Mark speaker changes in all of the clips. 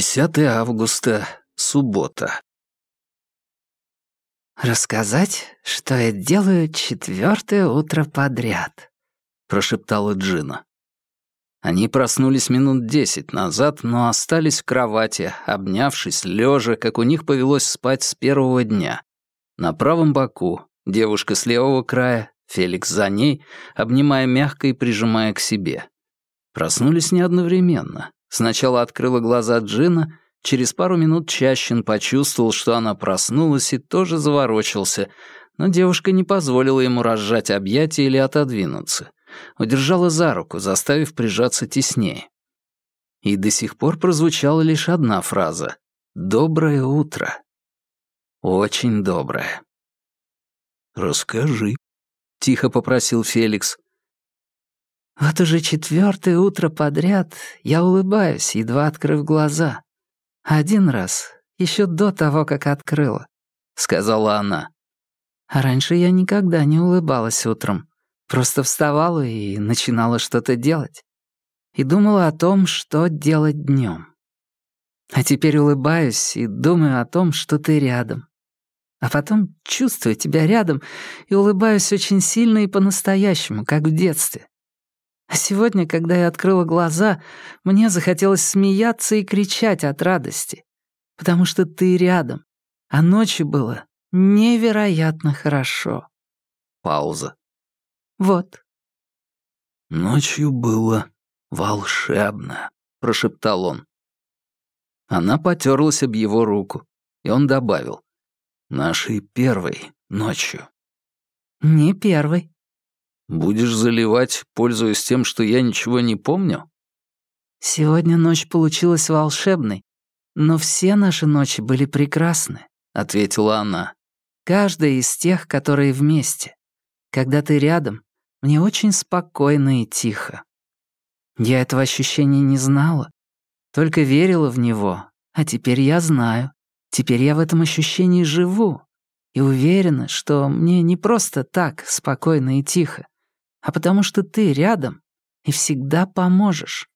Speaker 1: 10 августа, суббота.
Speaker 2: «Рассказать, что я делаю четвертое утро подряд», — прошептала Джина.
Speaker 1: Они проснулись минут десять назад, но остались в кровати, обнявшись, лежа, как у них повелось спать с первого дня. На правом боку, девушка с левого края, Феликс за ней, обнимая мягко и прижимая к себе. Проснулись не одновременно. Сначала открыла глаза Джина, через пару минут Чащин почувствовал, что она проснулась и тоже заворочился, но девушка не позволила ему разжать объятия или отодвинуться. Удержала за руку, заставив прижаться теснее. И до сих пор прозвучала лишь одна фраза «Доброе утро». Очень доброе.
Speaker 3: «Расскажи», —
Speaker 1: тихо попросил Феликс.
Speaker 2: Вот уже четвертое утро подряд я улыбаюсь, едва открыв глаза. Один раз, еще до того, как открыла, — сказала она. А раньше я никогда не улыбалась утром. Просто вставала и начинала что-то делать. И думала о том, что делать днем. А теперь улыбаюсь и думаю о том, что ты рядом. А потом чувствую тебя рядом и улыбаюсь очень сильно и по-настоящему, как в детстве. А сегодня, когда я открыла глаза, мне захотелось смеяться и кричать от радости, потому что ты рядом, а ночью было невероятно хорошо.
Speaker 1: Пауза.
Speaker 2: Вот.
Speaker 3: Ночью было волшебно, прошептал он.
Speaker 1: Она потерлась об его руку, и он добавил.
Speaker 3: Нашей первой ночью.
Speaker 2: Не первой.
Speaker 1: Будешь заливать, пользуясь тем, что я ничего не помню?
Speaker 2: Сегодня ночь получилась волшебной, но все наши ночи были прекрасны, ответила она. Каждая из тех, которые вместе. Когда ты рядом, мне очень спокойно и тихо. Я этого ощущения не знала, только верила в него, а теперь я знаю. Теперь я в этом ощущении живу и уверена, что мне не просто так спокойно и тихо, а потому что ты рядом и всегда поможешь».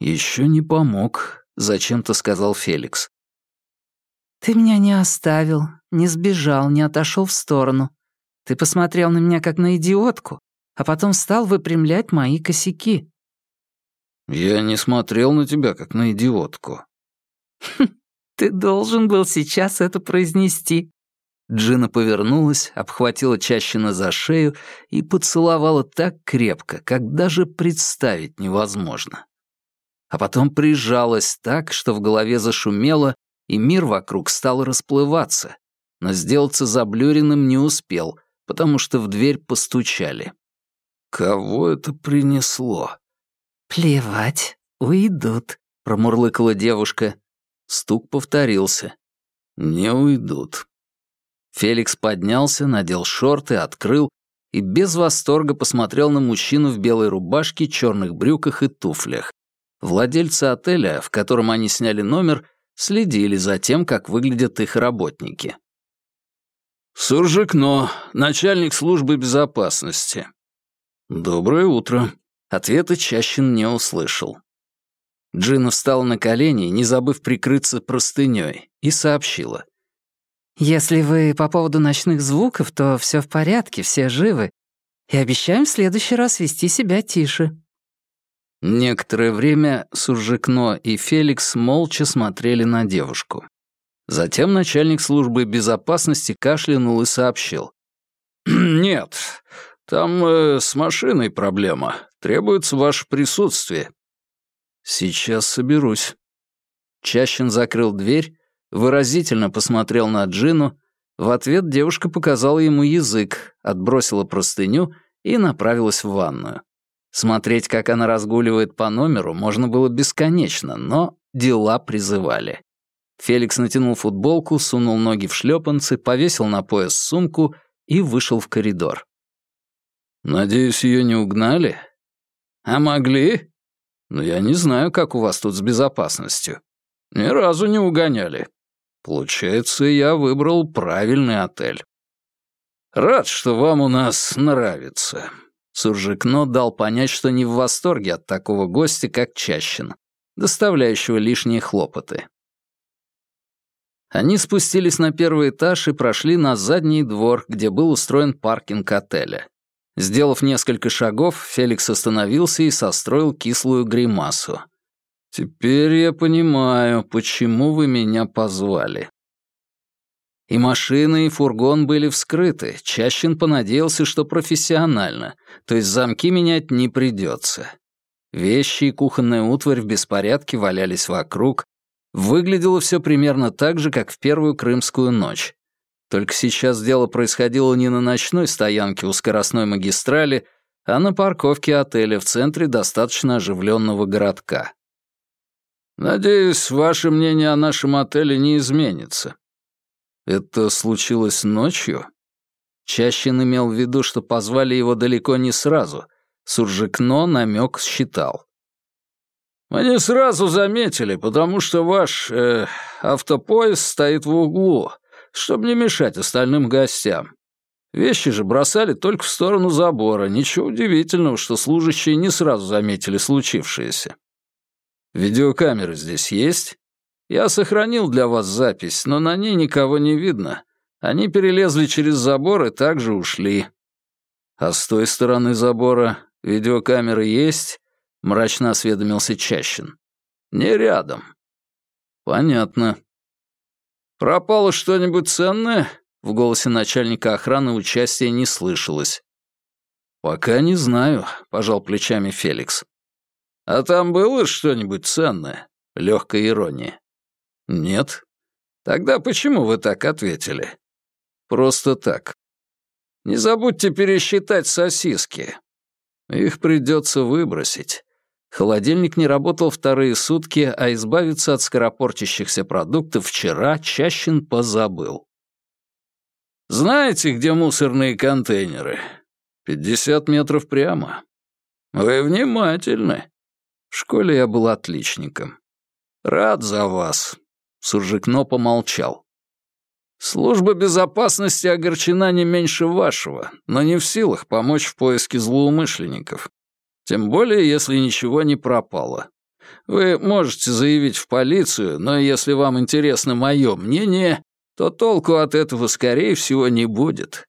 Speaker 1: «Еще не помог», — зачем-то сказал Феликс.
Speaker 2: «Ты меня не оставил, не сбежал, не отошел в сторону. Ты посмотрел на меня как на идиотку, а потом стал выпрямлять мои косяки».
Speaker 1: «Я не смотрел на тебя как на идиотку».
Speaker 2: «Хм, «Ты должен был сейчас это произнести»,
Speaker 1: Джина повернулась, обхватила Чащина за шею и поцеловала так крепко, как даже представить невозможно. А потом прижалась так, что в голове зашумело, и мир вокруг стал расплываться, но сделаться заблюренным не успел, потому что в дверь постучали.
Speaker 3: «Кого это принесло?»
Speaker 2: «Плевать, уйдут», — промурлыкала девушка.
Speaker 1: Стук повторился.
Speaker 3: «Не уйдут»,
Speaker 1: Феликс поднялся, надел шорты, открыл и без восторга посмотрел на мужчину в белой рубашке, черных брюках и туфлях. Владельцы отеля, в котором они сняли номер, следили за тем, как выглядят их работники.
Speaker 3: «Суржикно, начальник службы безопасности».
Speaker 1: «Доброе утро». Ответа Чащин не услышал. Джина встала на колени, не забыв прикрыться простыней, и сообщила.
Speaker 2: Если вы по поводу ночных звуков, то все в порядке, все живы. И обещаем в следующий раз вести себя тише».
Speaker 1: Некоторое время Суржикно и Феликс молча смотрели на девушку. Затем начальник службы безопасности кашлянул и сообщил.
Speaker 3: «Нет, там э, с машиной проблема. Требуется ваше присутствие».
Speaker 1: «Сейчас соберусь». Чащин закрыл дверь, выразительно посмотрел на Джину, в ответ девушка показала ему язык, отбросила простыню и направилась в ванную. Смотреть, как она разгуливает по номеру, можно было бесконечно, но дела призывали. Феликс натянул футболку, сунул ноги в шлепанцы, повесил на пояс сумку и вышел в коридор.
Speaker 3: «Надеюсь, ее не угнали?»
Speaker 1: «А могли?»
Speaker 3: «Но я не знаю, как у вас тут с безопасностью. Ни разу не угоняли. Получается, я выбрал правильный отель. Рад, что вам у нас нравится.
Speaker 1: Суржикно дал понять, что не в восторге от такого гостя, как Чащин. доставляющего лишние хлопоты. Они спустились на первый этаж и прошли на задний двор, где был устроен паркинг отеля. Сделав несколько шагов, Феликс остановился и состроил кислую гримасу. «Теперь я понимаю, почему вы меня позвали». И машина, и фургон были вскрыты. Чащин понадеялся, что профессионально, то есть замки менять не придется. Вещи и кухонная утварь в беспорядке валялись вокруг. Выглядело все примерно так же, как в первую крымскую ночь. Только сейчас дело происходило не на ночной стоянке у скоростной магистрали, а на парковке отеля в центре достаточно оживленного городка. «Надеюсь, ваше мнение о нашем отеле не изменится». «Это случилось ночью?» Чащин имел в виду, что позвали его далеко не сразу. Суржикно намек считал. «Мы не сразу заметили, потому что ваш э, автопоезд стоит в углу, чтобы не мешать остальным гостям. Вещи же бросали только в сторону забора. Ничего удивительного, что служащие не сразу заметили случившееся. Видеокамеры здесь есть? Я сохранил для вас запись, но на ней никого не видно. Они перелезли через забор и также ушли. А с той стороны забора видеокамеры есть? Мрачно осведомился Чащин. Не рядом. Понятно. «Пропало что-нибудь ценное?» В голосе начальника охраны участия не слышалось. «Пока не знаю», — пожал плечами Феликс. «А там было что-нибудь ценное?» — легкая ирония. «Нет». «Тогда почему вы так ответили?» «Просто так. Не забудьте пересчитать сосиски. Их придется выбросить. Холодильник не работал вторые сутки, а избавиться от скоропортящихся продуктов вчера Чащин позабыл. «Знаете, где мусорные контейнеры? Пятьдесят метров прямо. Вы внимательны. В школе я был отличником. Рад за вас». Суржикно помолчал. «Служба безопасности огорчена не меньше вашего, но не в силах помочь в поиске злоумышленников. Тем более, если ничего не пропало. Вы можете заявить в полицию, но если вам интересно мое мнение, то толку от этого, скорее всего, не будет.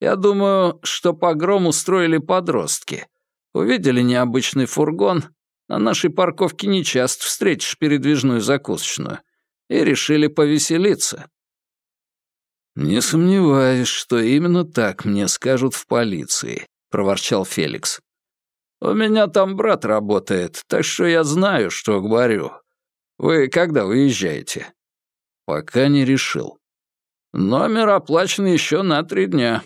Speaker 1: Я думаю, что погром устроили подростки. Увидели необычный фургон, на нашей парковке нечасто встретишь передвижную закусочную, и решили повеселиться. «Не сомневаюсь, что именно так мне скажут в полиции», — проворчал Феликс. У меня там брат работает, так что я знаю, что говорю. Вы когда уезжаете? Пока не решил. Номер оплачен еще на три дня.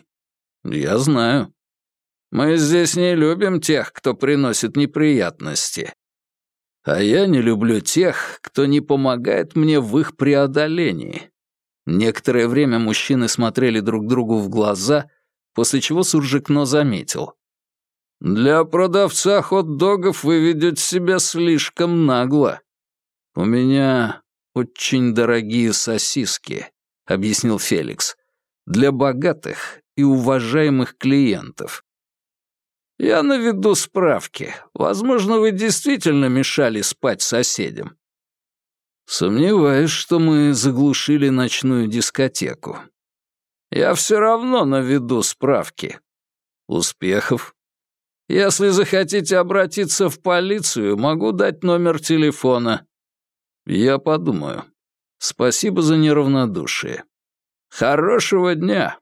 Speaker 1: Я знаю. Мы здесь не любим тех, кто приносит неприятности. А я не люблю тех, кто не помогает мне в их преодолении. Некоторое время мужчины смотрели друг другу в глаза, после чего Суржикно заметил. «Для продавца хот-догов вы ведете себя слишком нагло. У меня очень дорогие сосиски», — объяснил Феликс. «Для богатых и уважаемых клиентов». «Я наведу справки. Возможно, вы действительно мешали спать соседям». «Сомневаюсь, что мы заглушили ночную дискотеку». «Я все равно наведу справки». «Успехов?» Если захотите обратиться в полицию, могу дать номер телефона. Я подумаю. Спасибо за неравнодушие. Хорошего дня.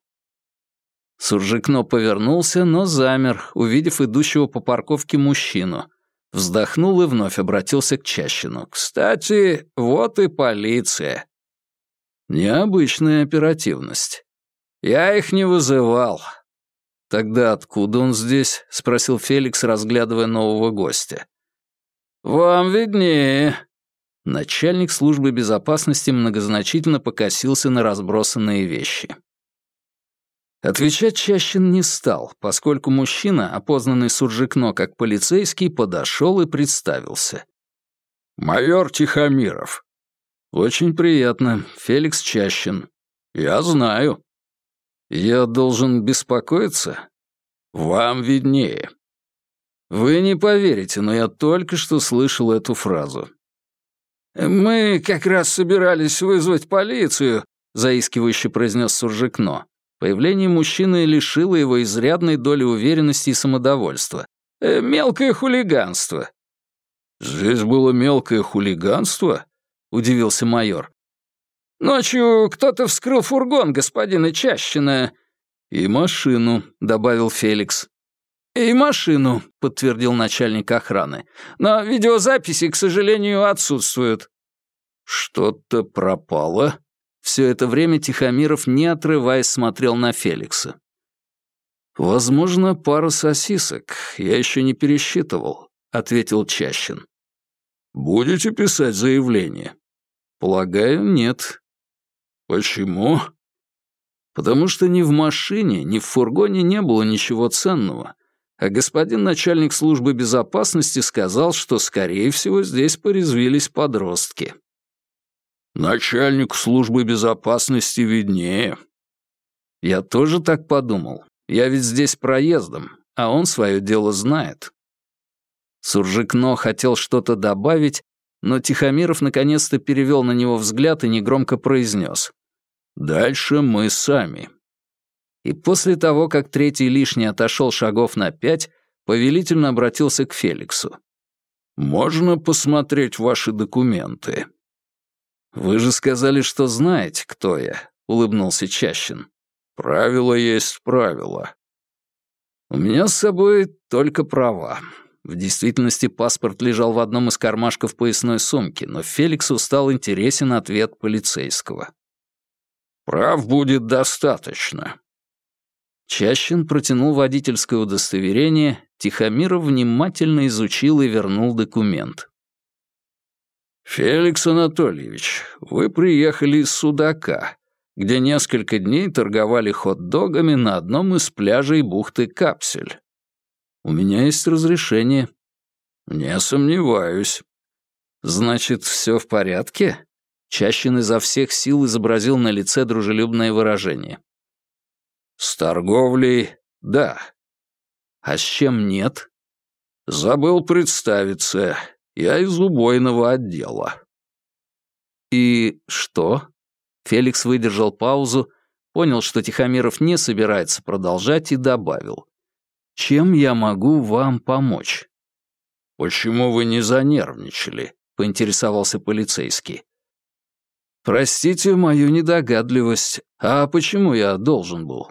Speaker 1: Суржикно повернулся, но замер, увидев идущего по парковке мужчину. Вздохнул и вновь обратился к Чащину. «Кстати, вот и полиция». Необычная оперативность. Я их не вызывал. «Тогда откуда он здесь?» — спросил Феликс, разглядывая нового гостя. «Вам виднее». Начальник службы безопасности многозначительно покосился на разбросанные вещи. Отвечать Чащин не стал, поскольку мужчина, опознанный Суржикно как полицейский, подошел и представился. «Майор Тихомиров». «Очень приятно. Феликс Чащин». «Я знаю». Я должен беспокоиться? Вам виднее. Вы не поверите, но я только что слышал эту фразу.
Speaker 3: «Мы как раз собирались вызвать полицию», — заискивающе произнес Суржикно. Появление мужчины лишило его изрядной доли уверенности и самодовольства. Э, «Мелкое хулиганство». «Здесь было мелкое хулиганство?» — удивился майор. «Ночью кто-то вскрыл фургон господина Чащина». «И машину», — добавил Феликс. «И машину», — подтвердил начальник охраны. «Но видеозаписи, к сожалению, отсутствуют». «Что-то пропало?» Все это время Тихомиров, не отрываясь, смотрел на Феликса. «Возможно, пара сосисок. Я еще не пересчитывал», — ответил Чащин. «Будете писать заявление?» «Полагаю, нет». «Почему?» «Потому что ни в машине, ни в фургоне не было ничего ценного, а господин начальник службы безопасности сказал, что, скорее всего, здесь порезвились подростки. «Начальник службы безопасности виднее». Я тоже так подумал. Я ведь здесь проездом, а он свое дело знает. Суржикно хотел что-то добавить, но Тихомиров наконец-то перевел на него взгляд и негромко произнес. «Дальше мы сами». И после того, как третий лишний отошел шагов на пять, повелительно обратился к Феликсу. «Можно посмотреть ваши документы?» «Вы же сказали, что знаете, кто я», — улыбнулся Чащин. «Правило есть правило». «У меня с собой только права». В действительности паспорт лежал в одном из кармашков поясной сумки, но Феликсу стал интересен ответ полицейского. «Прав будет достаточно», Чащин протянул водительское удостоверение, Тихомиров внимательно изучил и вернул документ. «Феликс Анатольевич, вы приехали из Судака, где несколько дней торговали хот-догами на одном из пляжей бухты Капсель. У меня есть разрешение». «Не сомневаюсь». «Значит, все в порядке?» Чащин изо всех сил изобразил на лице дружелюбное выражение. С торговлей — да. А с чем нет? Забыл представиться. Я из убойного отдела. И что? Феликс выдержал паузу, понял, что Тихомиров не собирается продолжать и добавил. «Чем я могу вам помочь?» «Почему вы не занервничали?» — поинтересовался полицейский. «Простите мою недогадливость. А почему я должен был?»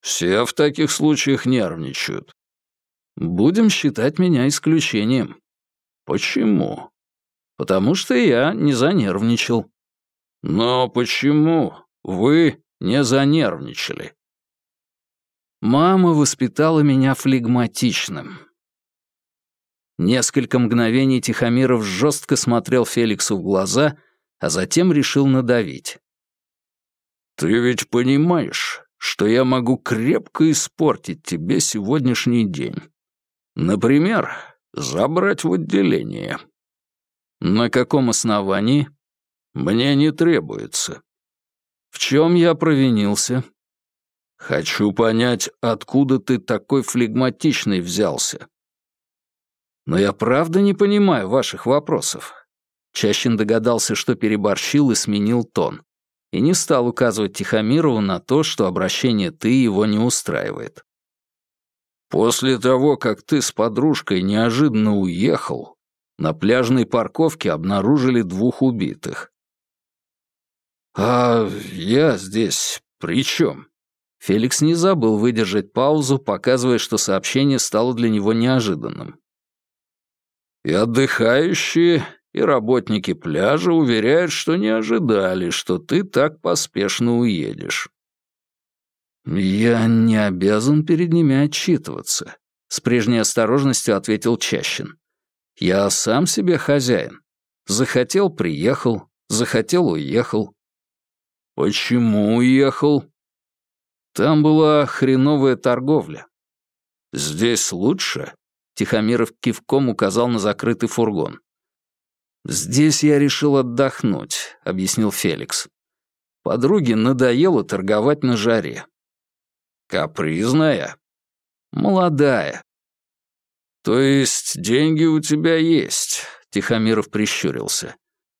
Speaker 3: Все в таких случаях нервничают. Будем считать меня исключением. Почему? Потому что я не занервничал. Но почему вы не занервничали? Мама воспитала меня флегматичным. Несколько мгновений Тихомиров жестко смотрел Феликсу в глаза, а затем решил надавить. «Ты ведь понимаешь, что я могу крепко испортить тебе сегодняшний день. Например, забрать в отделение. На каком основании? Мне не требуется. В чем я провинился? Хочу понять, откуда ты такой флегматичный взялся. Но я правда не понимаю ваших вопросов. Чащин догадался, что переборщил и сменил тон и не стал указывать Тихомирову на то, что обращение «ты» его не устраивает. «После того, как ты с подружкой неожиданно уехал, на пляжной парковке обнаружили двух убитых». «А я здесь при чем?» Феликс не забыл выдержать паузу, показывая, что сообщение стало для него неожиданным. «И отдыхающие, и работники пляжа уверяют, что не ожидали, что ты так поспешно уедешь. «Я не обязан перед ними отчитываться», — с прежней осторожностью ответил Чащин. «Я сам себе хозяин. Захотел — приехал, захотел — уехал». «Почему уехал?» «Там была хреновая торговля». «Здесь лучше?» — Тихомиров кивком указал на закрытый фургон. «Здесь я решил отдохнуть», — объяснил Феликс. Подруге надоело торговать на жаре. «Капризная?» «Молодая». «То есть деньги у тебя есть?» — Тихомиров прищурился.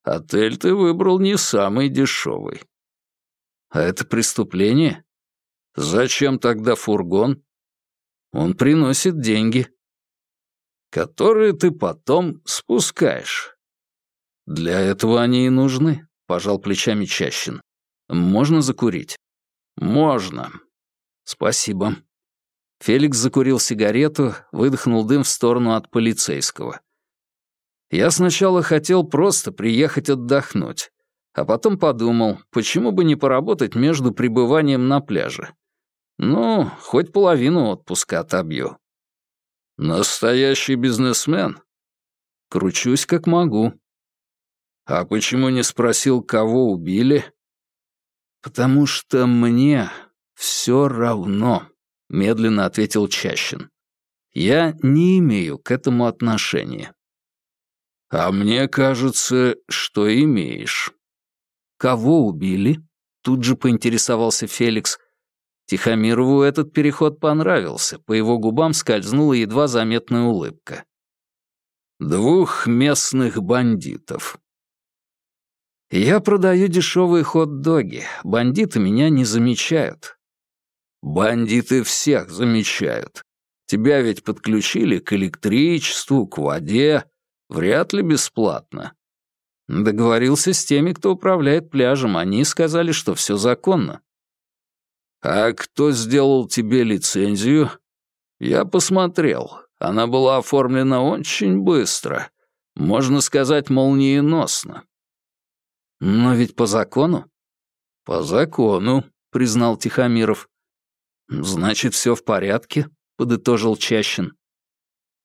Speaker 3: Отель ты выбрал не самый дешевый. А это преступление? Зачем тогда фургон? Он приносит деньги. Которые ты потом спускаешь. Для этого они и нужны, пожал плечами Чащин. Можно закурить? Можно. Спасибо. Феликс закурил сигарету, выдохнул дым в сторону от полицейского. Я сначала хотел просто приехать отдохнуть, а потом подумал, почему бы не поработать между пребыванием на пляже. Ну, хоть половину отпуска отобью. Настоящий бизнесмен? Кручусь как могу. А почему не спросил, кого убили? Потому что мне все равно, медленно ответил Чащин. Я не имею к этому отношения. «А мне кажется, что имеешь». «Кого убили?» — тут же поинтересовался Феликс. Тихомирову этот переход понравился, по его губам скользнула едва заметная улыбка. «Двух местных бандитов». «Я продаю дешевые хот-доги, бандиты меня не замечают». «Бандиты всех замечают. Тебя ведь подключили к электричеству, к воде, Вряд ли бесплатно. Договорился с теми, кто управляет пляжем. Они сказали, что все законно. А кто сделал тебе лицензию? Я посмотрел. Она была оформлена очень быстро. Можно сказать, молниеносно. Но ведь по закону? По закону, признал Тихомиров. Значит, все в порядке, подытожил Чащин.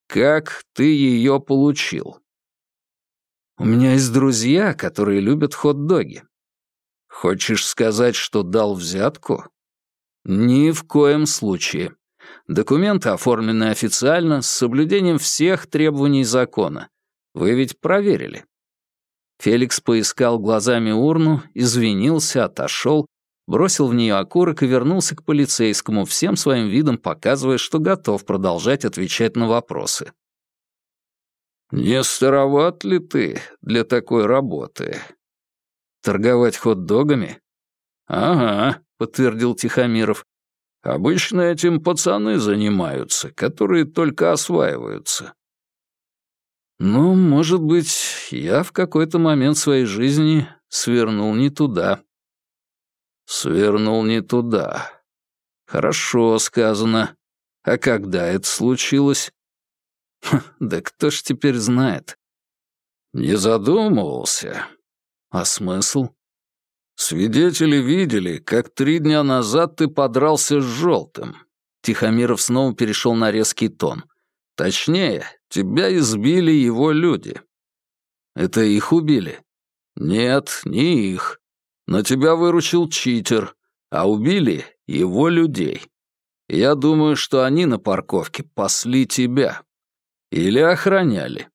Speaker 3: Как ты ее получил? У меня есть друзья, которые любят хот-доги. Хочешь сказать, что дал взятку? Ни в коем случае. Документы оформлены официально, с соблюдением всех требований закона. Вы ведь проверили. Феликс поискал глазами урну, извинился, отошел бросил в нее окурок и вернулся к полицейскому, всем своим видом показывая, что готов продолжать отвечать на вопросы. «Не староват ли ты для такой работы?» «Торговать хот-догами?» «Ага», — подтвердил Тихомиров. «Обычно этим пацаны занимаются, которые только осваиваются». «Ну, может быть, я в какой-то момент своей жизни свернул не туда», Свернул не туда. Хорошо сказано. А когда это случилось? да кто ж теперь знает? Не задумывался. А смысл? Свидетели видели, как три дня назад ты подрался с желтым. Тихомиров снова перешел на резкий тон. Точнее, тебя избили его люди. Это их убили? Нет, не их. Но тебя выручил читер, а убили его людей. Я думаю, что они на парковке пасли тебя. Или охраняли.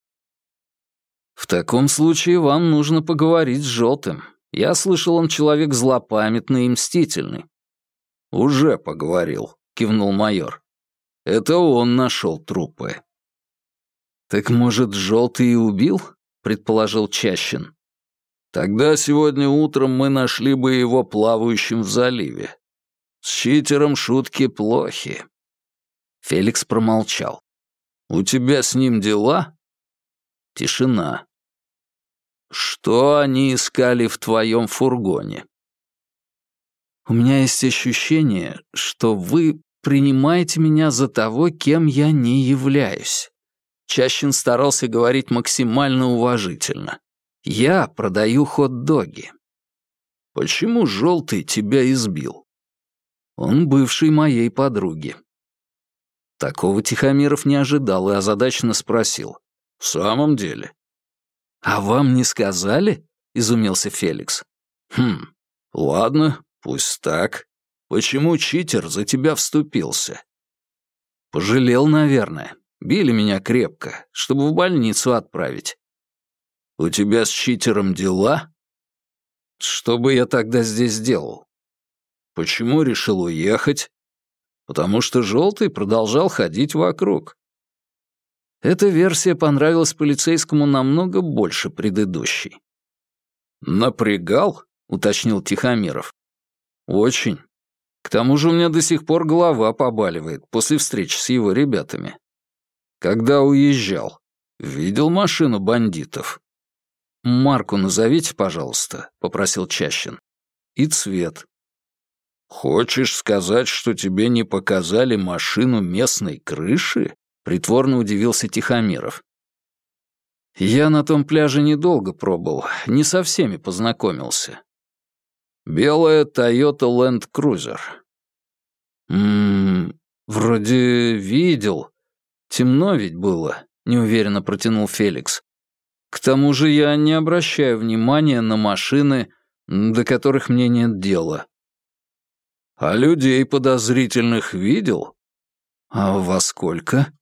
Speaker 3: В таком случае вам нужно поговорить с Желтым. Я слышал, он человек злопамятный и мстительный. Уже поговорил, кивнул майор. Это он нашел трупы. Так может, Желтый и убил? предположил Чащин. Тогда сегодня утром мы нашли бы его плавающим в заливе. С читером шутки плохи. Феликс промолчал. «У тебя с ним дела?» Тишина. «Что они искали в твоем фургоне?» «У меня есть ощущение, что вы принимаете меня за того, кем я не являюсь». Чащин старался говорить максимально уважительно. Я продаю хот-доги. Почему желтый тебя избил? Он бывший моей подруги. Такого Тихомиров не ожидал и озадаченно спросил. «В самом деле?» «А вам не сказали?» — изумился Феликс. «Хм, ладно, пусть так. Почему читер за тебя вступился?» «Пожалел, наверное. Били меня крепко, чтобы в больницу отправить. «У тебя с читером дела?» «Что бы я тогда здесь делал?» «Почему решил уехать?» «Потому что желтый продолжал ходить вокруг». Эта версия понравилась полицейскому намного больше предыдущей. «Напрягал?» — уточнил Тихомиров. «Очень. К тому же у меня до сих пор голова побаливает после встречи с его ребятами. Когда уезжал, видел машину бандитов?» «Марку назовите, пожалуйста», — попросил Чащин. «И цвет». «Хочешь сказать, что тебе не показали машину местной крыши?» — притворно удивился Тихомиров. «Я на том пляже недолго пробыл, не со всеми познакомился. Белая Toyota Land Cruiser». «Ммм, вроде видел. Темно ведь было», — неуверенно протянул Феликс. «К тому же я не обращаю внимания на машины, до которых мне нет дела». «А людей подозрительных видел?» «А во сколько?»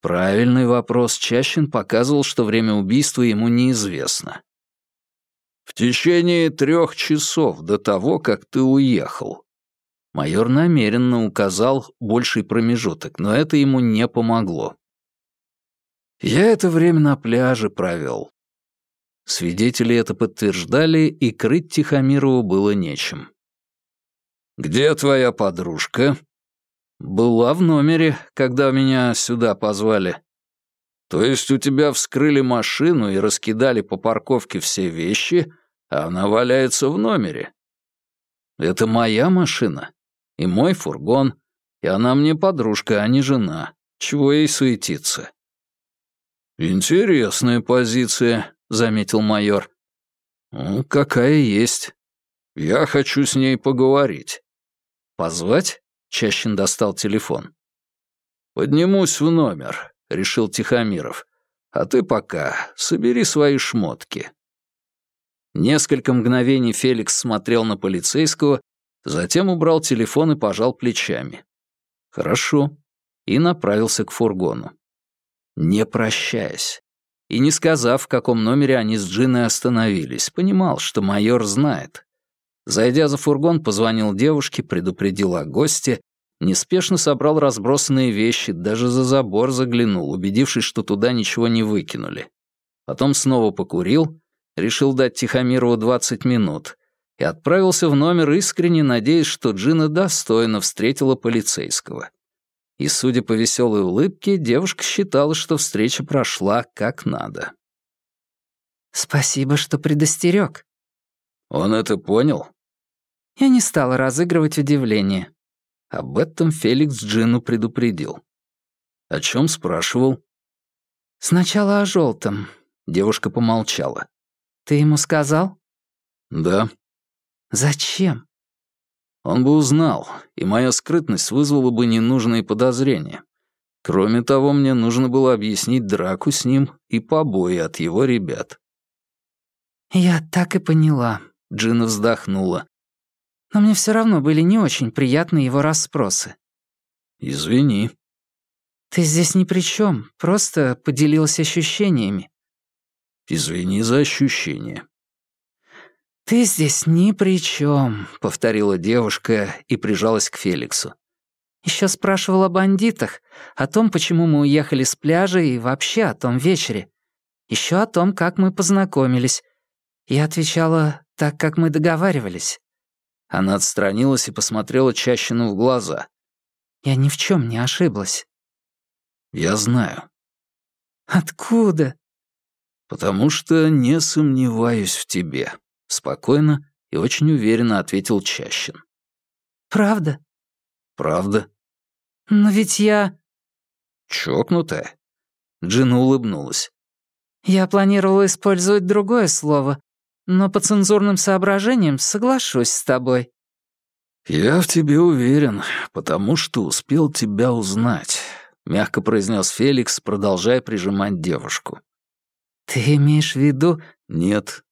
Speaker 3: Правильный вопрос Чащин показывал, что время убийства ему неизвестно. «В течение трех часов до того, как ты уехал». Майор намеренно указал больший промежуток, но это ему не помогло. «Я это время на пляже провел». Свидетели это подтверждали, и крыть Тихомирову было нечем. «Где твоя подружка?» «Была в номере, когда меня сюда позвали». «То есть у тебя вскрыли машину и раскидали по парковке все вещи, а она валяется в номере?» «Это моя машина и мой фургон, и она мне подружка, а не жена. Чего ей суетиться?» «Интересная позиция», — заметил майор. «Ну, какая есть. Я хочу с ней поговорить. Позвать? Чащин достал телефон. Поднимусь в номер, решил Тихомиров. А ты пока собери свои шмотки. Несколько мгновений Феликс смотрел на полицейского, затем убрал телефон и пожал плечами. Хорошо. И направился к фургону. Не прощаясь. И не сказав, в каком номере они с Джиной остановились, понимал, что майор знает. Зайдя за фургон, позвонил девушке, предупредил о госте, неспешно собрал разбросанные вещи, даже за забор заглянул, убедившись, что туда ничего не выкинули. Потом снова покурил, решил дать Тихомирову 20 минут и отправился в номер, искренне надеясь, что Джина достойно встретила полицейского. И, судя по веселой улыбке, девушка считала, что встреча прошла как надо.
Speaker 2: «Спасибо, что предостерег»,
Speaker 3: он это понял?
Speaker 2: Я не стала разыгрывать удивление.
Speaker 3: Об этом Феликс Джину предупредил. О чем спрашивал?
Speaker 2: Сначала о желтом. Девушка помолчала. Ты ему сказал?
Speaker 3: Да.
Speaker 2: Зачем?
Speaker 3: Он бы узнал, и моя скрытность вызвала бы ненужные подозрения. Кроме того, мне нужно было объяснить драку с ним и побои от его ребят.
Speaker 2: «Я так и поняла», Джина вздохнула. «Но мне все равно были не очень приятны его расспросы».
Speaker 3: «Извини».
Speaker 2: «Ты здесь ни при чем, просто поделилась ощущениями».
Speaker 3: «Извини за ощущения».
Speaker 2: «Ты здесь ни при чем», — повторила девушка и прижалась к Феликсу. Еще спрашивал о бандитах, о том, почему мы уехали с пляжа и вообще о том вечере. Еще о том, как мы познакомились. Я отвечала, так, как мы договаривались».
Speaker 3: Она отстранилась и посмотрела Чащину в глаза.
Speaker 2: «Я ни в чем не ошиблась».
Speaker 3: «Я знаю».
Speaker 2: «Откуда?»
Speaker 3: «Потому что не сомневаюсь в тебе», — спокойно и очень уверенно ответил Чащин.
Speaker 2: «Правда?»
Speaker 3: «Правда».
Speaker 2: «Но ведь я...»
Speaker 3: «Чокнутая?» Джина улыбнулась.
Speaker 2: «Я планировала использовать другое слово, но по цензурным соображениям соглашусь с тобой».
Speaker 3: «Я в тебе уверен, потому что успел тебя узнать», — мягко произнес Феликс, продолжая прижимать девушку.
Speaker 2: «Ты имеешь в виду...»
Speaker 3: «Нет.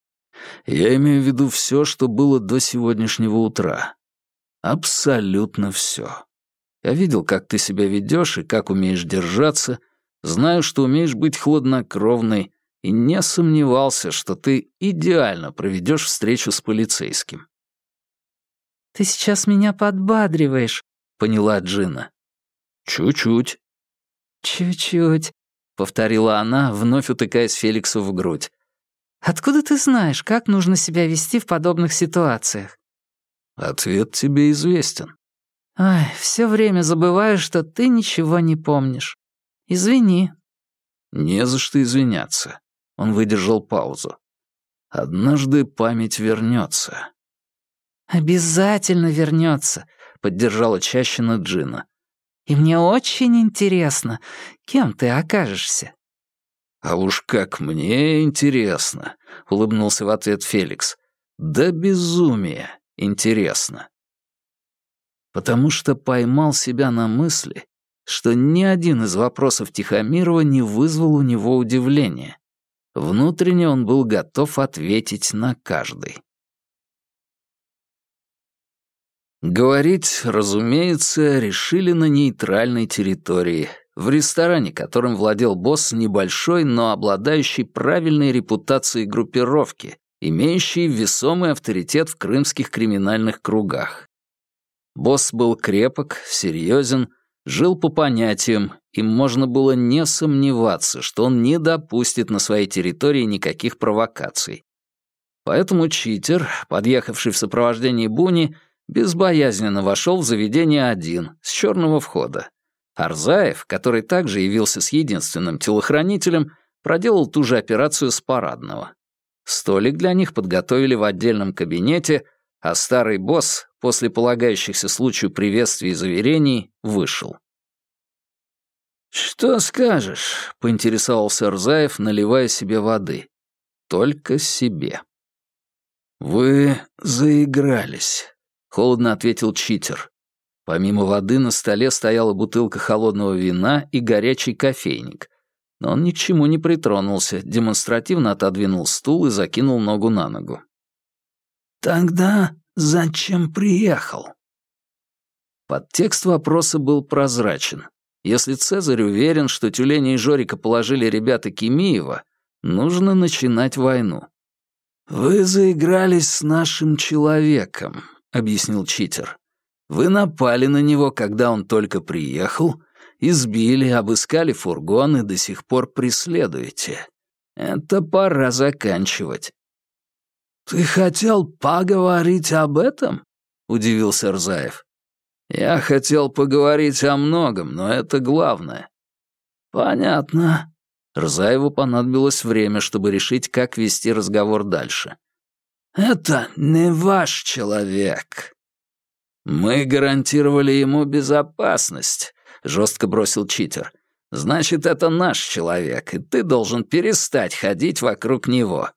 Speaker 3: Я имею в виду все, что было до сегодняшнего утра. Абсолютно все. Я видел, как ты себя ведешь и как умеешь держаться, знаю, что умеешь быть хладнокровной, и не сомневался, что ты идеально проведешь встречу с полицейским.
Speaker 2: «Ты сейчас меня подбадриваешь», — поняла Джина.
Speaker 3: «Чуть-чуть».
Speaker 2: «Чуть-чуть», — повторила она, вновь утыкаясь Феликсу в грудь. Откуда ты знаешь, как нужно себя вести в подобных ситуациях?»
Speaker 1: «Ответ тебе известен».
Speaker 2: «Ай, все время забываю, что ты ничего не помнишь. Извини».
Speaker 1: «Не за что извиняться». Он выдержал паузу. «Однажды память вернется.
Speaker 2: «Обязательно вернется», — поддержала Чащина Джина. «И мне очень интересно, кем ты окажешься».
Speaker 1: «А уж как мне интересно», — улыбнулся в ответ Феликс. «Да безумие интересно». Потому что поймал себя на мысли, что ни один из вопросов Тихомирова не вызвал у него удивления. Внутренне он был готов ответить на каждый. Говорить, разумеется, решили на нейтральной территории, в ресторане, которым владел босс небольшой, но обладающий правильной репутацией группировки, имеющий весомый авторитет в крымских криминальных кругах. Босс был крепок, серьезен, жил по понятиям, и можно было не сомневаться, что он не допустит на своей территории никаких провокаций. Поэтому читер, подъехавший в сопровождении Буни, безбоязненно вошел в заведение один, с черного входа, Арзаев, который также явился с единственным телохранителем, проделал ту же операцию с парадного. Столик для них подготовили в отдельном кабинете, а старый босс, после полагающихся случаю приветствий и заверений, вышел. «Что скажешь?» — поинтересовался Арзаев, наливая себе воды. «Только себе». «Вы заигрались», — холодно ответил читер. Помимо воды на столе стояла бутылка холодного вина и горячий кофейник. Но он ни к чему не притронулся, демонстративно отодвинул стул и закинул ногу на ногу. «Тогда зачем приехал?» Подтекст вопроса был прозрачен. Если Цезарь уверен, что тюлени и Жорика положили ребята Кимиева, нужно начинать войну. «Вы заигрались с нашим человеком», — объяснил читер. Вы напали на него, когда он только приехал, избили, обыскали фургон и до сих пор преследуете. Это пора заканчивать». «Ты хотел поговорить об этом?» — удивился Рзаев. «Я хотел поговорить о многом, но это главное». «Понятно». Рзаеву понадобилось время, чтобы решить, как вести разговор дальше. «Это не ваш человек. «Мы гарантировали ему безопасность», — жестко бросил читер. «Значит, это наш человек, и ты должен перестать ходить вокруг него».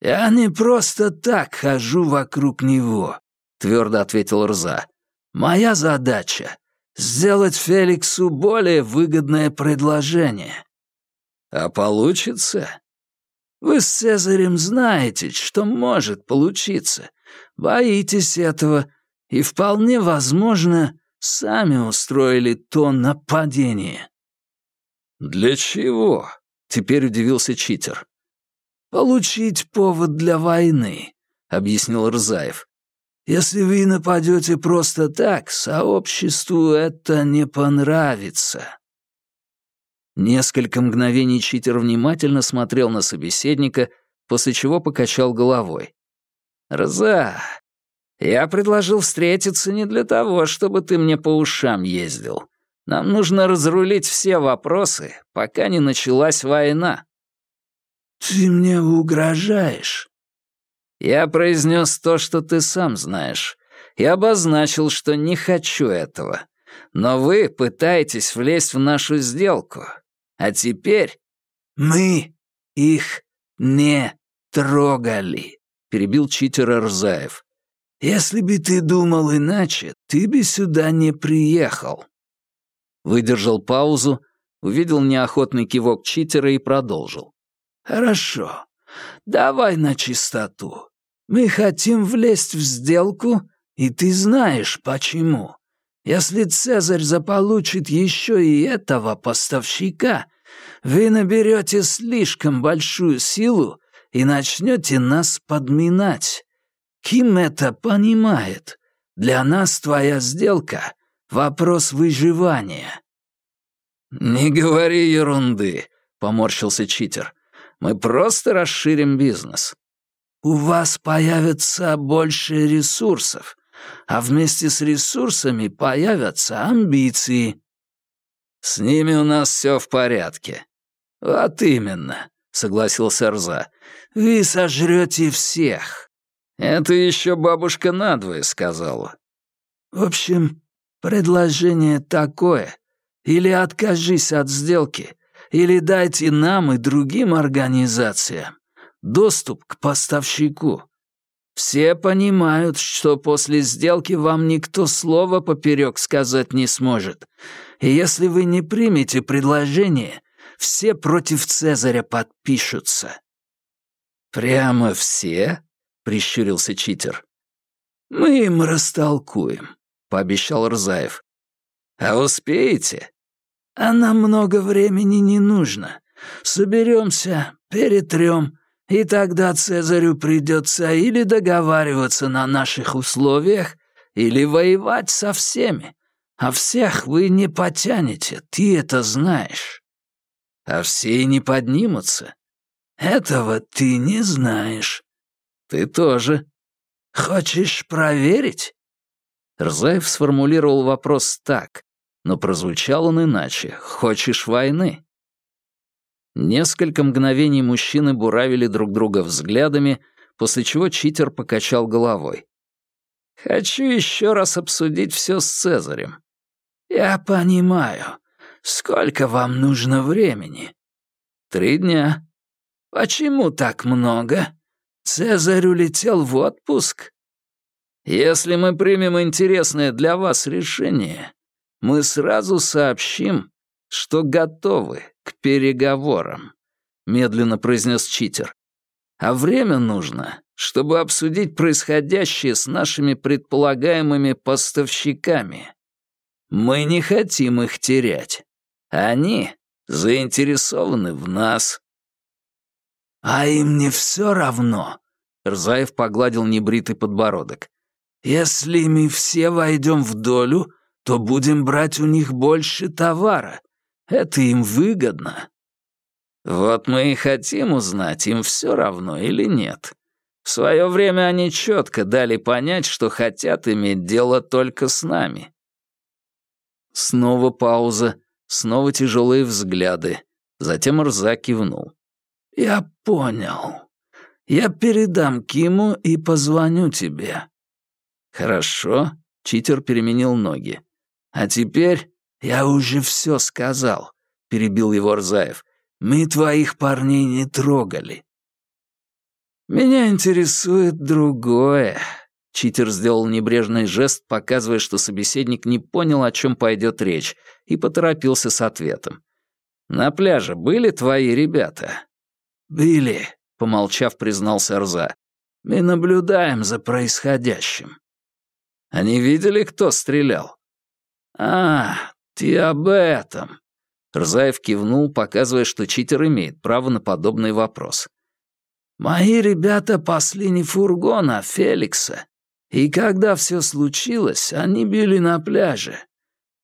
Speaker 1: «Я не просто так хожу вокруг него», — твердо ответил Рза. «Моя задача — сделать Феликсу более выгодное предложение». «А получится?» «Вы с Цезарем знаете, что может получиться. Боитесь этого, и вполне возможно, сами устроили то нападение. «Для чего?» — теперь удивился читер. «Получить повод для войны», — объяснил Рзаев. «Если вы нападете просто так, сообществу это не понравится». Несколько мгновений читер внимательно смотрел на собеседника, после чего покачал головой. «Рза, я предложил встретиться не для того, чтобы ты мне по ушам ездил. Нам нужно разрулить все вопросы, пока не началась война». «Ты мне угрожаешь?» «Я произнес то, что ты сам знаешь, и обозначил, что не хочу этого. Но вы пытаетесь влезть в нашу сделку. А теперь...» «Мы их не трогали», — перебил читер Рзаев. «Если бы ты думал иначе, ты бы сюда не приехал». Выдержал паузу, увидел неохотный кивок читера и продолжил. «Хорошо, давай на чистоту. Мы хотим влезть в сделку, и ты знаешь, почему. Если Цезарь заполучит еще и этого поставщика, вы наберете слишком большую силу и начнете нас подминать. Ким это понимает. Для нас твоя сделка — вопрос выживания». «Не говори ерунды», — поморщился читер.
Speaker 3: Мы просто расширим бизнес.
Speaker 4: У вас появится больше ресурсов, а вместе с ресурсами появятся амбиции.
Speaker 3: С ними у нас все в порядке. Вот именно, согласился Рза. Вы сожрете всех. Это еще бабушка надвое сказала.
Speaker 4: В общем, предложение такое. Или откажись от сделки, или дайте нам и другим организациям доступ к поставщику. Все понимают, что после сделки вам никто слова поперек сказать не сможет. И если вы не примете предложение, все против Цезаря подпишутся».
Speaker 3: «Прямо все?» — прищурился читер.
Speaker 4: «Мы им растолкуем», —
Speaker 3: пообещал Рзаев. «А успеете?»
Speaker 4: «А нам много времени не нужно. Соберемся, перетрем, и тогда Цезарю придется или договариваться на наших условиях, или воевать со всеми. А всех вы не потянете, ты это знаешь.
Speaker 3: А все не поднимутся.
Speaker 4: Этого ты не знаешь.
Speaker 3: Ты тоже.
Speaker 4: Хочешь проверить?
Speaker 3: Рзаев сформулировал вопрос так, но прозвучал он иначе. Хочешь войны? Несколько мгновений мужчины буравили друг друга взглядами, после чего читер покачал головой. «Хочу еще раз обсудить все с Цезарем».
Speaker 4: «Я понимаю. Сколько вам нужно времени?»
Speaker 3: «Три дня».
Speaker 4: «Почему так много? Цезарь улетел в отпуск?»
Speaker 3: «Если мы примем интересное для вас решение, мы сразу сообщим, что готовы к переговорам», — медленно произнес читер. «А время нужно, чтобы обсудить происходящее с нашими предполагаемыми поставщиками. Мы не хотим их терять. Они заинтересованы в нас».
Speaker 4: «А им не все равно», —
Speaker 3: Рзаев погладил небритый подбородок.
Speaker 4: «Если мы все войдем в долю, то будем брать у них больше товара, это им выгодно.
Speaker 3: Вот мы и хотим узнать, им все равно или нет. В свое время они четко дали понять, что хотят иметь дело только с нами. Снова пауза, снова тяжелые взгляды. Затем Рза кивнул.
Speaker 4: «Я понял. Я передам Киму и позвоню тебе».
Speaker 3: «Хорошо», — читер переменил ноги. «А теперь «Я уже все сказал», — перебил его Рзаев. «Мы твоих парней не трогали».
Speaker 4: «Меня интересует другое», —
Speaker 3: читер сделал небрежный жест, показывая, что собеседник не понял, о чем пойдет речь, и поторопился с ответом. «На пляже были твои ребята?»
Speaker 4: «Были», —
Speaker 3: помолчав, признался Рза.
Speaker 4: «Мы наблюдаем за происходящим».
Speaker 3: «Они видели, кто стрелял?»
Speaker 4: «А, «Ты об этом!»
Speaker 3: Рзаев кивнул, показывая, что читер имеет право на подобный вопрос.
Speaker 4: «Мои ребята пасли не фургон, а Феликса. И когда все случилось, они били на пляже.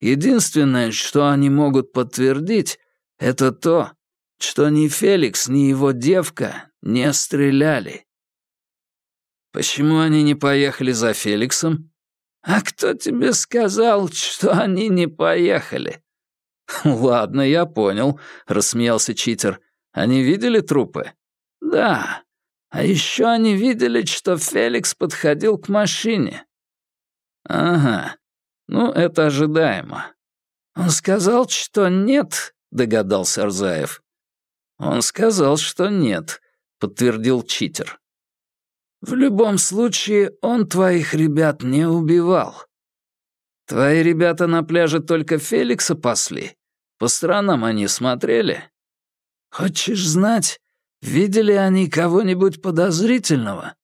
Speaker 4: Единственное, что они могут подтвердить, это то, что ни Феликс, ни его девка не стреляли».
Speaker 3: «Почему они не поехали за Феликсом?»
Speaker 4: «А кто тебе сказал, что они не поехали?»
Speaker 3: «Ладно, я понял», — рассмеялся читер. «Они видели трупы?»
Speaker 4: «Да. А еще они видели, что Феликс подходил к машине».
Speaker 3: «Ага. Ну, это ожидаемо».
Speaker 4: «Он сказал, что нет», — догадался Арзаев.
Speaker 3: «Он сказал, что нет», — подтвердил читер.
Speaker 4: В любом случае, он твоих ребят не убивал.
Speaker 3: Твои ребята на пляже только Феликса пасли? По сторонам они смотрели?
Speaker 4: Хочешь знать, видели они кого-нибудь подозрительного?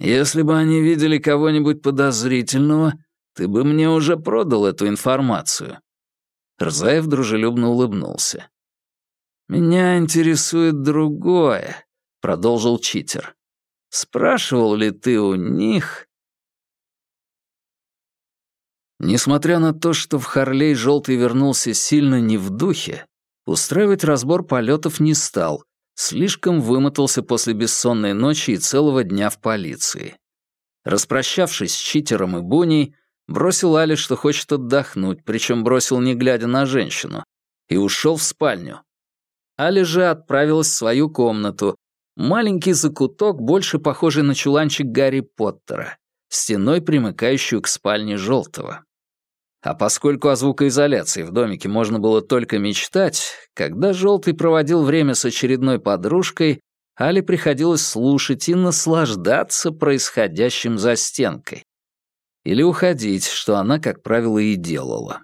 Speaker 3: Если бы они видели кого-нибудь подозрительного, ты бы мне уже продал эту информацию. Рзаев дружелюбно улыбнулся.
Speaker 4: «Меня интересует другое», — продолжил читер.
Speaker 3: Спрашивал ли ты у них...» Несмотря на то, что в Харлей Желтый вернулся сильно не в духе, устраивать разбор полетов не стал,
Speaker 1: Слишком вымотался после бессонной ночи и целого дня в полиции. Распрощавшись с читером и Буней, бросил Али, что хочет отдохнуть, причем бросил не глядя на женщину, и ушел в спальню. Али же отправилась в свою комнату, маленький закуток, больше похожий на чуланчик Гарри Поттера, стеной примыкающую к спальне Желтого. А поскольку о звукоизоляции в домике можно было только мечтать, когда Желтый проводил время с очередной подружкой, Али приходилось слушать и наслаждаться происходящим за стенкой. Или уходить, что она, как правило, и делала.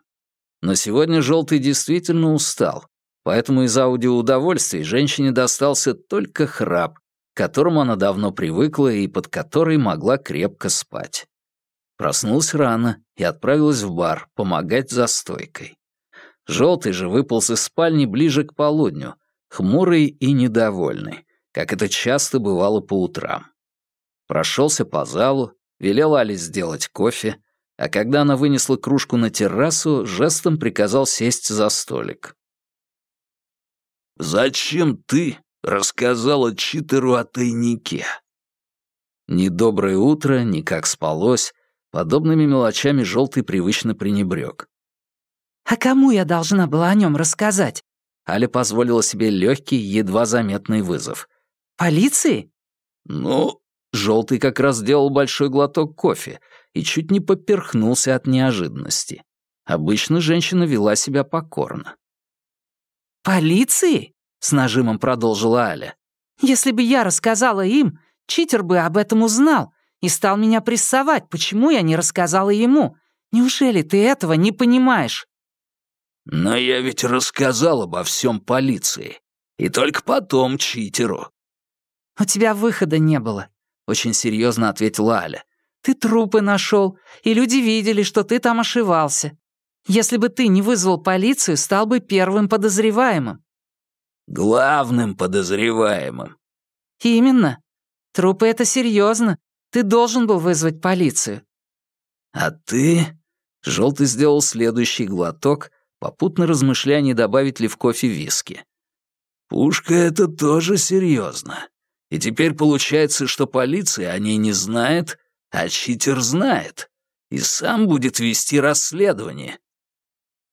Speaker 1: Но сегодня Желтый действительно устал, поэтому из аудиоудовольствий женщине достался только храп, к которому она давно привыкла и под который могла крепко спать. Проснулась рано и отправилась в бар помогать за стойкой. Желтый же выполз из спальни ближе к полудню, хмурый и недовольный, как это часто бывало по утрам. Прошелся по залу, велел Алис сделать кофе, а когда она вынесла кружку на террасу, жестом приказал сесть за столик.
Speaker 4: «Зачем ты рассказала читеру о тайнике?»
Speaker 1: Ни доброе утро, ни как спалось, Подобными мелочами желтый привычно пренебрег.
Speaker 2: «А кому я должна была о нем рассказать?»
Speaker 1: Аля позволила себе легкий, едва заметный вызов.
Speaker 2: «Полиции?»
Speaker 1: «Ну...» Желтый как раз сделал большой глоток кофе и чуть не поперхнулся от неожиданности. Обычно женщина вела себя покорно.
Speaker 2: «Полиции?» — с нажимом продолжила Аля. «Если бы я рассказала им, читер бы об этом узнал, и стал меня прессовать, почему я не рассказала ему. Неужели ты этого не понимаешь?»
Speaker 4: «Но я ведь рассказал обо всем полиции. И только потом читеру».
Speaker 2: «У тебя выхода не было», — очень серьезно ответила Аля. «Ты трупы нашел, и люди видели, что ты там ошивался. Если бы ты не вызвал полицию, стал бы первым подозреваемым».
Speaker 4: «Главным подозреваемым».
Speaker 2: «Именно. Трупы — это серьезно, ты должен был вызвать полицию».
Speaker 1: «А ты...» Желтый сделал следующий глоток, попутно размышляя, не добавить ли в кофе виски.
Speaker 4: «Пушка — это тоже серьезно. И теперь получается, что полиция о ней не знает, а читер знает. И сам будет вести расследование».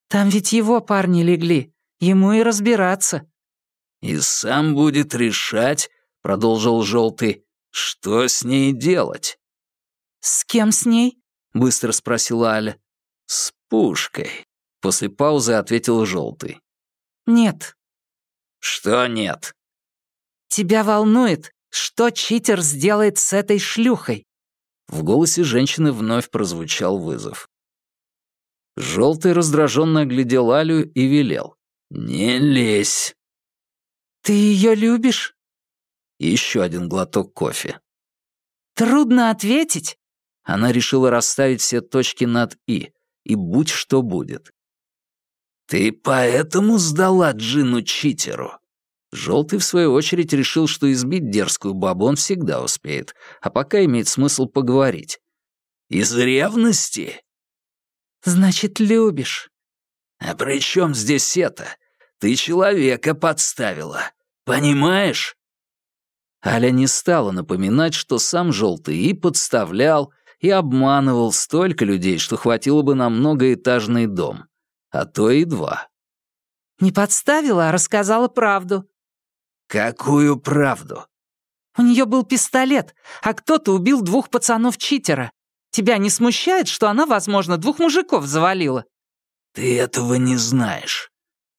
Speaker 2: «Там ведь его парни легли. Ему и разбираться».
Speaker 4: «И сам будет решать», — продолжил Желтый, что с ней делать?
Speaker 2: С кем с ней?
Speaker 1: Быстро спросила Аля. С пушкой. После паузы ответил Желтый.
Speaker 2: Нет.
Speaker 4: Что нет?
Speaker 2: Тебя волнует, что читер сделает с этой шлюхой?
Speaker 1: В голосе женщины вновь прозвучал вызов. Желтый раздраженно оглядел Алю и велел. «Не лезь».
Speaker 2: «Ты ее любишь?»
Speaker 1: еще один глоток кофе.
Speaker 2: «Трудно ответить».
Speaker 1: Она решила расставить все точки над «и», и будь что будет.
Speaker 4: «Ты поэтому сдала Джину читеру?»
Speaker 1: Желтый, в свою очередь, решил, что избить дерзкую бабу он всегда успеет, а пока имеет смысл поговорить.
Speaker 4: «Из ревности?»
Speaker 2: «Значит, любишь».
Speaker 4: «А при чем здесь это? Ты человека подставила. Понимаешь?»
Speaker 1: Аля не стала напоминать, что сам Желтый и подставлял, и обманывал столько людей, что хватило бы на многоэтажный дом, а то и два.
Speaker 2: «Не подставила, а рассказала правду».
Speaker 4: «Какую правду?»
Speaker 2: «У нее был пистолет, а кто-то убил двух пацанов-читера. Тебя не смущает, что она, возможно, двух мужиков завалила?»
Speaker 4: «Ты этого не знаешь».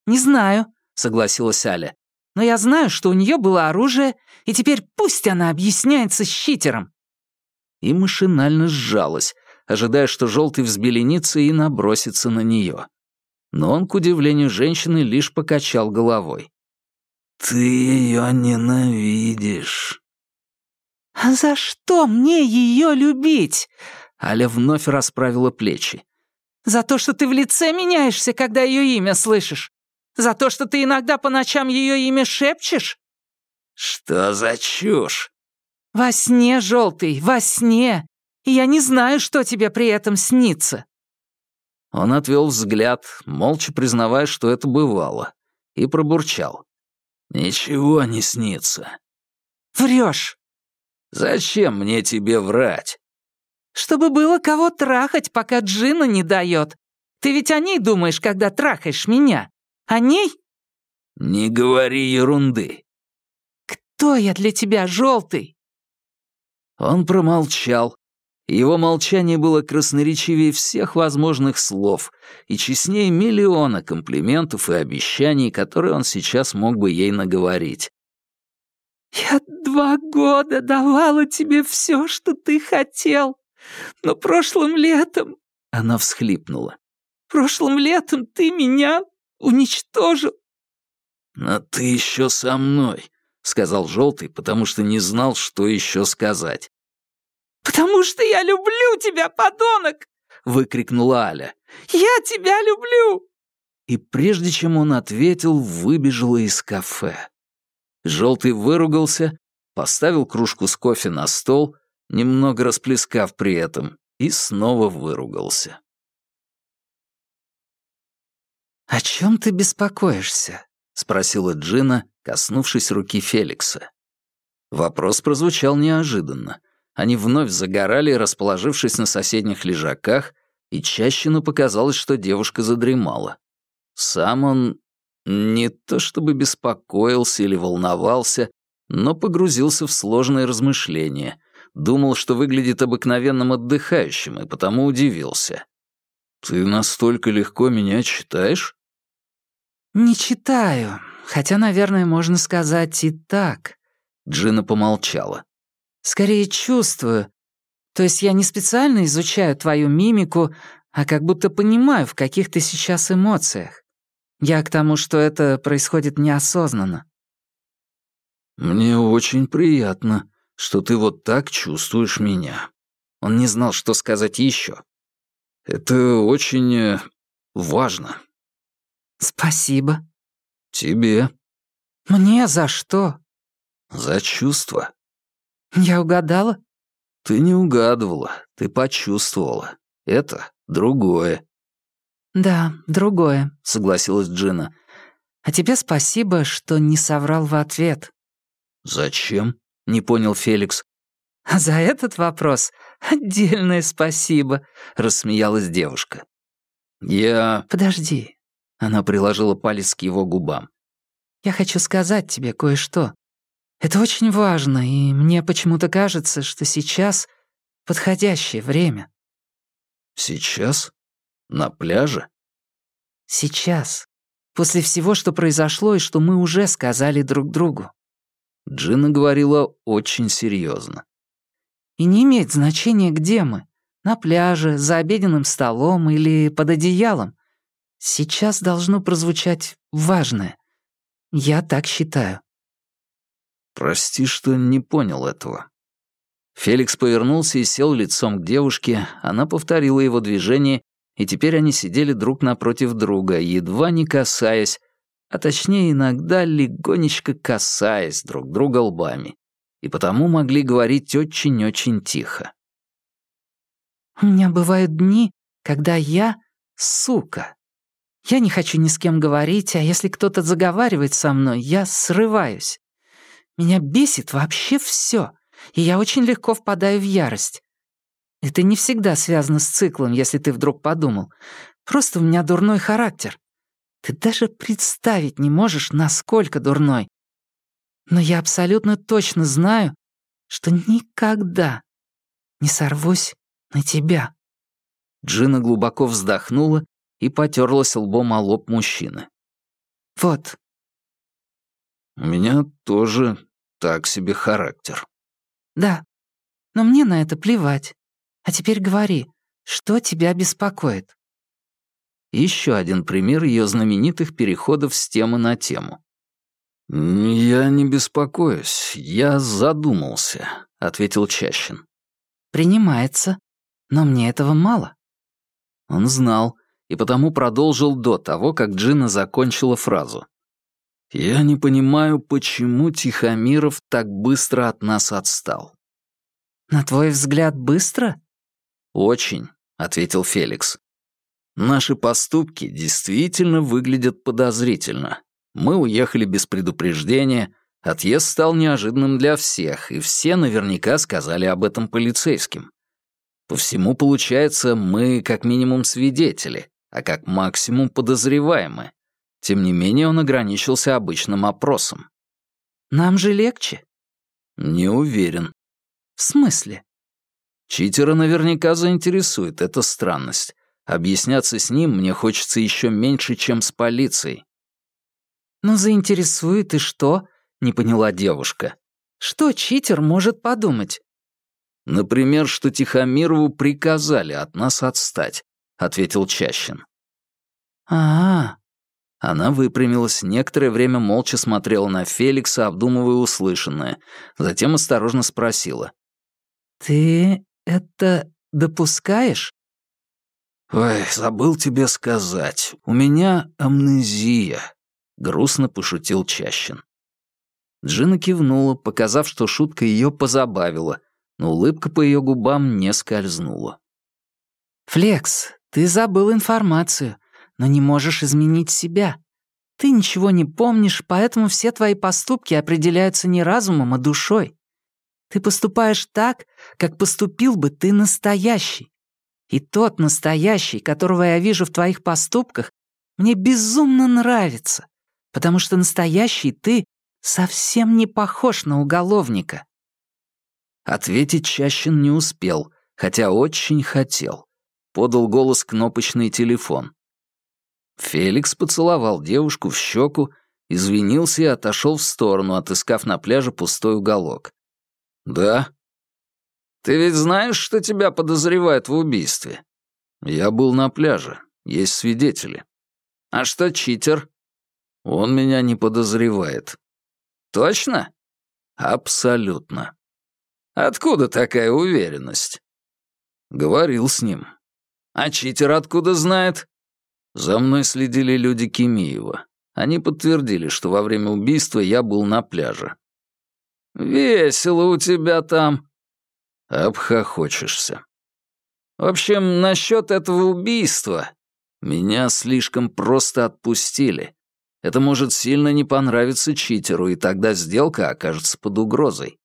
Speaker 2: «Не знаю», — согласилась Аля но я знаю, что у нее было оружие, и теперь пусть она объясняется с читером».
Speaker 1: И машинально сжалась, ожидая, что желтый взбеленится и набросится на нее. Но он, к удивлению женщины, лишь покачал головой.
Speaker 4: «Ты ее ненавидишь».
Speaker 2: «А за что мне ее любить?»
Speaker 1: Аля вновь расправила плечи.
Speaker 2: «За то, что ты в лице меняешься, когда ее имя слышишь? За то, что ты иногда по ночам ее имя шепчешь?»
Speaker 4: «Что за чушь?»
Speaker 2: «Во сне, желтый, во сне. И я не знаю, что тебе при этом снится».
Speaker 1: Он отвел взгляд, молча признавая, что это бывало, и пробурчал.
Speaker 4: Ничего не снится.
Speaker 2: Врешь.
Speaker 4: Зачем мне тебе врать?
Speaker 2: Чтобы было кого трахать, пока Джина не дает. Ты ведь о ней думаешь, когда трахаешь меня? О ней?
Speaker 4: Не говори ерунды.
Speaker 2: Кто я для тебя, желтый?
Speaker 1: Он промолчал. Его молчание было красноречивее всех возможных слов и честнее миллиона комплиментов и обещаний, которые он сейчас мог бы ей наговорить.
Speaker 2: «Я два года давала тебе все, что ты хотел, но прошлым летом...» Она всхлипнула. «Прошлым летом ты меня уничтожил».
Speaker 4: «Но ты еще со мной», — сказал Желтый, потому что не знал, что еще сказать.
Speaker 2: «Потому что я люблю тебя, подонок!» — выкрикнула Аля. «Я тебя люблю!»
Speaker 1: И прежде чем он ответил, выбежала из кафе. Желтый выругался, поставил кружку с кофе на стол, немного расплескав при этом, и снова выругался.
Speaker 2: «О чем ты беспокоишься?» — спросила Джина, коснувшись руки Феликса.
Speaker 1: Вопрос прозвучал неожиданно. Они вновь загорали, расположившись на соседних лежаках, и Чащину показалось, что девушка задремала. Сам он не то чтобы беспокоился или волновался, но погрузился в сложные размышления. Думал, что выглядит обыкновенным отдыхающим, и потому удивился. «Ты настолько легко меня читаешь?»
Speaker 2: «Не читаю, хотя, наверное, можно сказать и так».
Speaker 1: Джина помолчала.
Speaker 2: «Скорее чувствую. То есть я не специально изучаю твою мимику, а как будто понимаю, в каких ты сейчас эмоциях. Я к тому, что это происходит неосознанно.
Speaker 1: «Мне очень приятно, что ты вот так чувствуешь меня». Он не знал, что сказать еще. «Это очень э, важно».
Speaker 2: «Спасибо».
Speaker 1: «Тебе».
Speaker 2: «Мне за что?»
Speaker 1: «За чувства».
Speaker 2: «Я угадала?»
Speaker 1: «Ты не угадывала, ты почувствовала. Это другое».
Speaker 2: «Да, другое», — согласилась Джина. «А тебе спасибо, что не соврал в ответ».
Speaker 1: «Зачем?» — не понял Феликс.
Speaker 2: «А за этот вопрос отдельное спасибо», — рассмеялась девушка.
Speaker 1: «Я...»
Speaker 2: «Подожди». Она приложила палец к его губам. «Я хочу сказать тебе кое-что. Это очень важно, и мне почему-то кажется, что сейчас подходящее время».
Speaker 1: «Сейчас?» На пляже?
Speaker 2: Сейчас. После всего, что произошло и что мы уже сказали друг другу.
Speaker 1: Джина говорила очень серьезно.
Speaker 2: И не имеет значения, где мы. На пляже, за обеденным столом или под одеялом. Сейчас должно прозвучать важное. Я так считаю.
Speaker 1: Прости, что не понял этого. Феликс повернулся и сел лицом к девушке, она повторила его движение и теперь они сидели друг напротив друга, едва не касаясь, а точнее иногда легонечко касаясь друг друга лбами, и потому могли говорить очень-очень тихо.
Speaker 2: «У меня бывают дни, когда я сука. Я не хочу ни с кем говорить, а если кто-то заговаривает со мной, я срываюсь. Меня бесит вообще все, и я очень легко впадаю в ярость. Это не всегда связано с циклом, если ты вдруг подумал. Просто у меня дурной характер. Ты даже представить не можешь, насколько дурной. Но я абсолютно точно знаю, что никогда не сорвусь на тебя».
Speaker 1: Джина глубоко вздохнула и потерлась лбом о лоб мужчины.
Speaker 2: «Вот».
Speaker 1: «У меня тоже так себе характер».
Speaker 2: «Да, но мне на это плевать. А теперь говори, что тебя беспокоит?»
Speaker 1: Еще один пример ее знаменитых переходов с темы на тему. «Я не беспокоюсь, я задумался», — ответил Чащин.
Speaker 2: «Принимается, но мне этого мало».
Speaker 1: Он знал и потому продолжил до того, как Джина закончила фразу. «Я не понимаю, почему Тихомиров так быстро от нас отстал».
Speaker 2: «На твой взгляд, быстро?»
Speaker 1: «Очень», — ответил Феликс. «Наши поступки действительно выглядят подозрительно. Мы уехали без предупреждения, отъезд стал неожиданным для всех, и все наверняка сказали об этом полицейским. По всему получается, мы как минимум свидетели, а как максимум подозреваемы. Тем не менее он ограничился обычным опросом.
Speaker 2: «Нам же легче».
Speaker 1: «Не уверен».
Speaker 2: «В смысле?»
Speaker 1: Читера наверняка заинтересует эта странность. Объясняться с ним мне хочется еще меньше, чем с полицией.
Speaker 2: «Ну, заинтересует и что?» — не поняла девушка. «Что читер может подумать?»
Speaker 1: «Например, что Тихомирову приказали от нас отстать», — ответил Чащин.
Speaker 2: «А-а-а»,
Speaker 1: она выпрямилась, некоторое время молча смотрела на Феликса, обдумывая услышанное, затем осторожно спросила.
Speaker 2: «Ты это допускаешь?»
Speaker 1: «Ой, забыл тебе сказать. У меня амнезия», — грустно пошутил Чащин. Джина кивнула, показав, что шутка ее позабавила, но улыбка по ее губам не скользнула.
Speaker 2: «Флекс, ты забыл информацию но не можешь изменить себя. Ты ничего не помнишь, поэтому все твои поступки определяются не разумом, а душой. Ты поступаешь так, как поступил бы ты настоящий. И тот настоящий, которого я вижу в твоих поступках, мне безумно нравится, потому что настоящий ты совсем не похож на уголовника».
Speaker 1: Ответить Чащин не успел, хотя очень хотел. Подал голос кнопочный телефон. Феликс поцеловал девушку в щеку, извинился и отошел в сторону, отыскав на пляже пустой уголок. «Да?» «Ты ведь знаешь, что тебя подозревают в убийстве?» «Я был на пляже. Есть свидетели». «А что читер?» «Он меня не подозревает». «Точно?» «Абсолютно». «Откуда такая уверенность?» «Говорил с ним». «А читер откуда знает?» За мной следили люди Кимиева. Они подтвердили, что во время убийства я был на пляже. «Весело у тебя там». Обхохочешься. В общем, насчет этого убийства. Меня слишком просто отпустили. Это может сильно не понравиться читеру, и тогда сделка окажется под угрозой.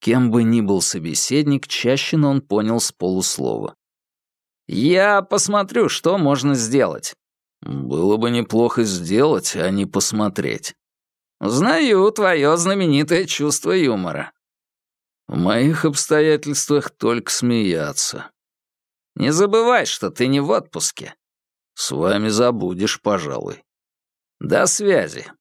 Speaker 1: Кем бы ни был собеседник, чаще он понял с полуслова. Я посмотрю, что можно сделать». «Было бы неплохо сделать, а не посмотреть». «Знаю твое знаменитое чувство юмора». «В моих обстоятельствах только смеяться».
Speaker 2: «Не забывай, что ты не в отпуске».
Speaker 1: «С вами забудешь, пожалуй».
Speaker 2: «До связи».